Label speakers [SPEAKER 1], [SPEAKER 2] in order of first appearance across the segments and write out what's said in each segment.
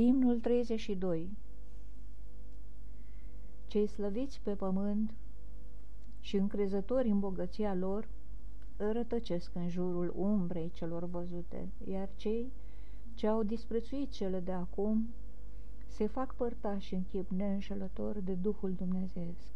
[SPEAKER 1] Imnul 32 Cei slăviți pe pământ și încrezători în bogăția lor rătăcesc în jurul umbrei celor văzute, iar cei ce au disprețuit cele de acum se fac părtași în chip neînșelător de Duhul Dumnezeesc.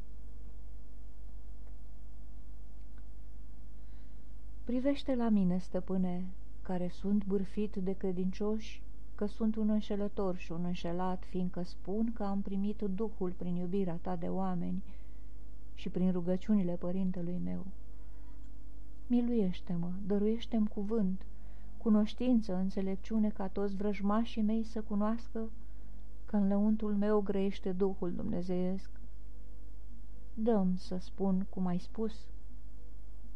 [SPEAKER 1] Privește la mine, stăpâne, care sunt bârfit de credincioși, că sunt un înșelător și un înșelat, fiindcă spun că am primit Duhul prin iubirea ta de oameni și prin rugăciunile părintelui meu. Miluiește-mă, dăruiește-mi cuvânt, cunoștință, înțelepciune, ca toți vrăjmașii mei să cunoască că în lăuntul meu grăiește Duhul Dumnezeiesc. Dăm să spun cum ai spus,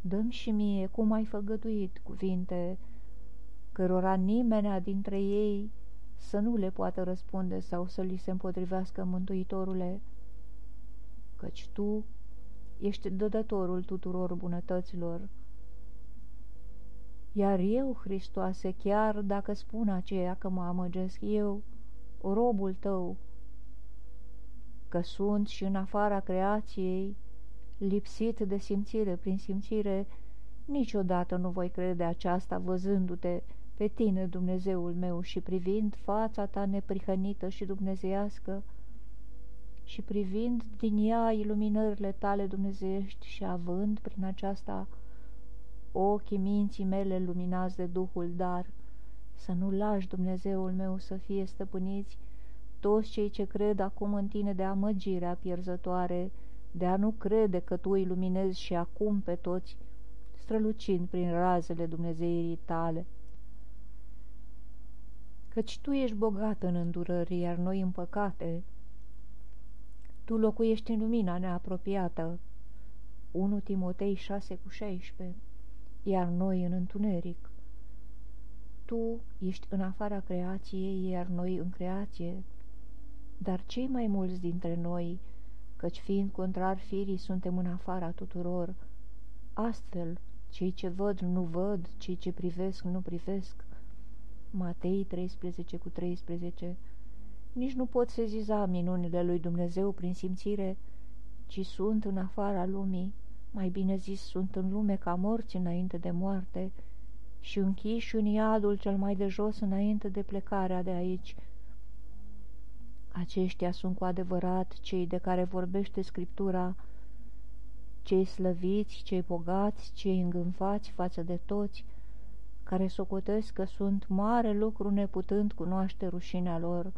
[SPEAKER 1] dăm și mie cum ai făgăduit cuvinte, cărora nimenea dintre ei să nu le poată răspunde sau să li se împotrivească Mântuitorule, căci Tu ești dădătorul tuturor bunătăților. Iar eu, Hristoase, chiar dacă spun aceea că mă amăgesc eu, robul Tău, că sunt și în afara creației, lipsit de simțire prin simțire, niciodată nu voi crede aceasta văzându-te pe tine, Dumnezeul meu, și privind fața ta neprihănită și dumnezeiască, și privind din ea iluminările tale dumnezeiești și având prin aceasta ochii minții mele luminați de Duhul, dar să nu lași Dumnezeul meu să fie stăpâniți toți cei ce cred acum în tine de amăgirea pierzătoare, de a nu crede că tu îi luminezi și acum pe toți, strălucind prin razele Dumnezeirii tale căci Tu ești bogat în îndurări, iar noi în păcate. Tu locuiești în lumina neapropiată, 1 Timotei 6 cu 16, iar noi în întuneric. Tu ești în afara creației, iar noi în creație. Dar cei mai mulți dintre noi, căci fiind contrar firii, suntem în afara tuturor, astfel, cei ce văd nu văd, cei ce privesc nu privesc, Matei 13 cu 13 Nici nu pot seziza minunile lui Dumnezeu prin simțire, ci sunt în afara lumii, mai bine zis, sunt în lume ca morți înainte de moarte și închiși în iadul cel mai de jos înainte de plecarea de aici. Aceștia sunt cu adevărat cei de care vorbește Scriptura, cei slăviți, cei bogați, cei îngânfați față de toți, care socotesc că sunt mare lucru neputând cunoaște rușinea lor,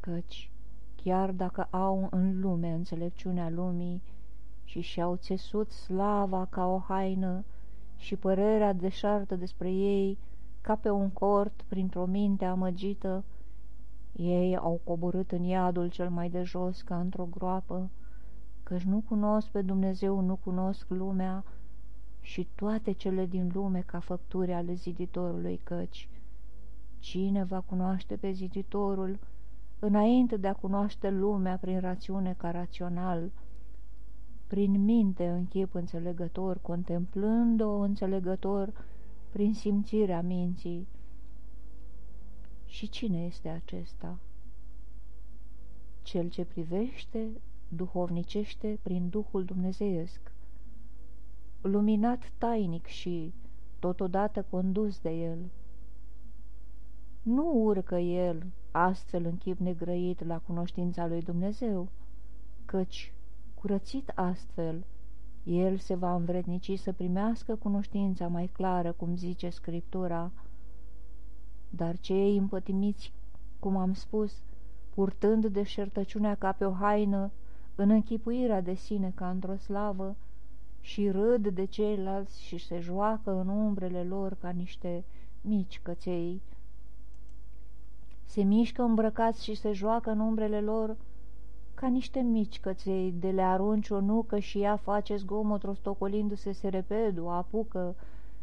[SPEAKER 1] căci, chiar dacă au în lume înțelepciunea lumii și și-au țesut slava ca o haină și părerea deșartă despre ei ca pe un cort printr-o minte amăgită, ei au coborât în iadul cel mai de jos ca într-o groapă, căci nu cunosc pe Dumnezeu, nu cunosc lumea, și toate cele din lume ca făpturi ale ziditorului, căci cine va cunoaște pe ziditorul înainte de a cunoaște lumea prin rațiune ca rațional, prin minte în chip înțelegător, contemplând-o înțelegător prin simțirea minții. Și cine este acesta? Cel ce privește, duhovnicește prin Duhul Dumnezeiesc luminat tainic și totodată condus de el. Nu urcă el astfel în chip negrăit la cunoștința lui Dumnezeu, căci, curățit astfel, el se va învrednici să primească cunoștința mai clară, cum zice Scriptura, dar cei împătimiți, cum am spus, purtând deșertăciunea ca pe o haină, în închipuirea de sine ca într-o slavă, și râd de ceilalți și se joacă în umbrele lor ca niște mici căței. Se mișcă îmbrăcați și se joacă în umbrele lor ca niște mici căței, de le arunci o nucă și ea face zgomot rostocolindu-se, se repede, o apucă,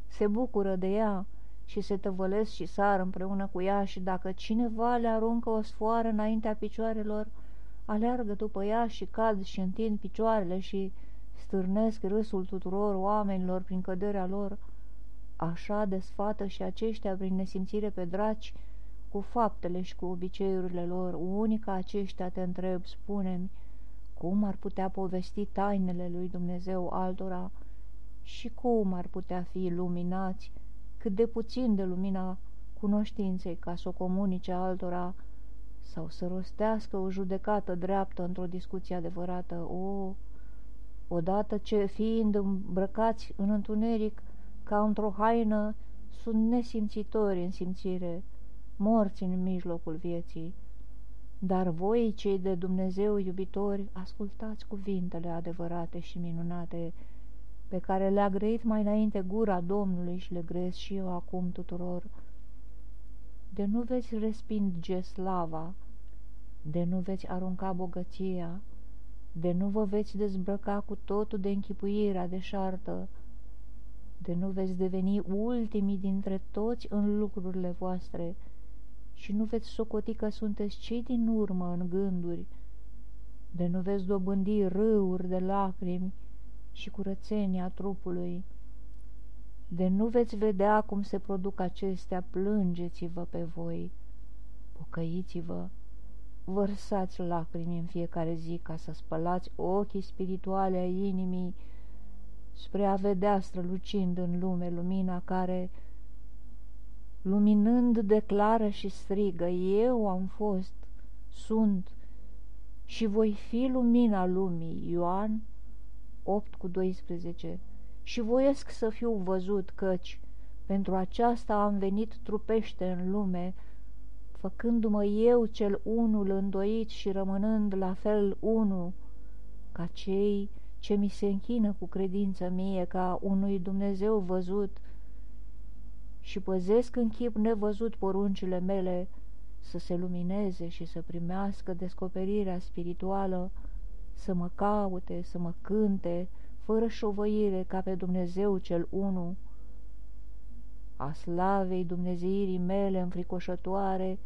[SPEAKER 1] se bucură de ea și se tăvălesc și sar împreună cu ea și dacă cineva le aruncă o sfoară înaintea picioarelor, aleargă după ea și cad și întind picioarele și stârnesc râsul tuturor oamenilor prin căderea lor, așa desfată și aceștia prin nesimțire pe draci, cu faptele și cu obiceiurile lor, unii ca aceștia te întreb, spune-mi, cum ar putea povesti tainele lui Dumnezeu altora și cum ar putea fi luminați cât de puțin de lumina cunoștinței ca să o comunice altora sau să rostească o judecată dreaptă într-o discuție adevărată. O, odată ce, fiind îmbrăcați în întuneric ca într-o haină, sunt nesimțitori în simțire, morți în mijlocul vieții. Dar voi, cei de Dumnezeu iubitori, ascultați cuvintele adevărate și minunate, pe care le-a grăit mai înainte gura Domnului și le grăiesc și eu acum tuturor. De nu veți respinge slava, de nu veți arunca bogăția, de nu vă veți dezbrăca cu totul de închipuirea deșartă, de nu veți deveni ultimii dintre toți în lucrurile voastre. Și nu veți socoti că sunteți cei din urmă în gânduri, de nu veți dobândi râuri de lacrimi și curățenia trupului, de nu veți vedea cum se produc acestea, plângeți-vă pe voi, pocăiți-vă, vărsați lacrimi în fiecare zi ca să spălați ochii spirituale a inimii spre a vedea strălucind în lume lumina care, luminând, declară și strigă, eu am fost, sunt și voi fi lumina lumii. Ioan 8 cu 12 Și voiesc să fiu văzut căci pentru aceasta am venit trupește în lume, făcându-mă eu cel unul îndoit și rămânând la fel unu, ca cei ce mi se închină cu credință mie ca unui Dumnezeu văzut și păzesc în chip nevăzut poruncile mele să se lumineze și să primească descoperirea spirituală, să mă caute, să mă cânte, fără șovăire ca pe Dumnezeu cel unu, a slavei Dumnezeirii mele înfricoșătoare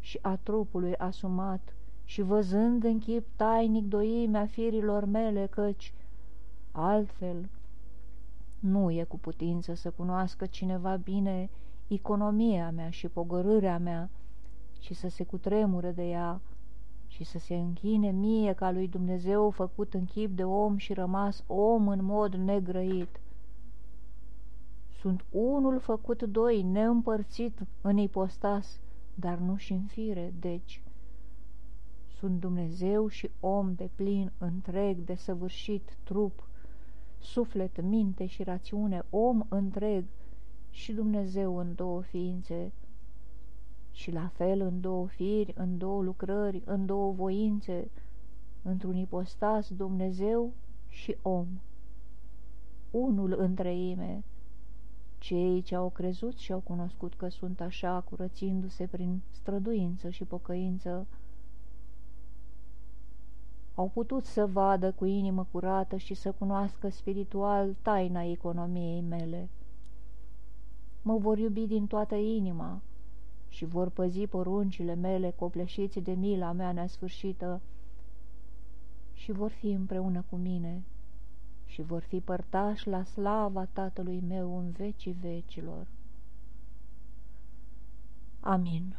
[SPEAKER 1] și a trupului asumat, și văzând în chip tainic doimea firilor mele, căci altfel nu e cu putință să cunoască cineva bine economia mea și pogărârea mea și să se cutremure de ea și să se închine mie ca lui Dumnezeu făcut în chip de om și rămas om în mod negrăit. Sunt unul făcut doi, neîmpărțit în ipostas, dar nu și în fire, deci sunt Dumnezeu și om de plin, întreg, de săvârșit, trup, suflet, minte și rațiune, om întreg și Dumnezeu în două ființe, și la fel în două firi, în două lucrări, în două voințe, într-un ipostas Dumnezeu și om. Unul între ime, cei ce au crezut și au cunoscut că sunt așa, curățindu-se prin străduință și pocăință, au putut să vadă cu inimă curată și să cunoască spiritual taina economiei mele. Mă vor iubi din toată inima și vor păzi poruncile mele copleșiți de mila mea nesfârșită și vor fi împreună cu mine și vor fi părtași la slava Tatălui meu în vecii vecilor. Amin.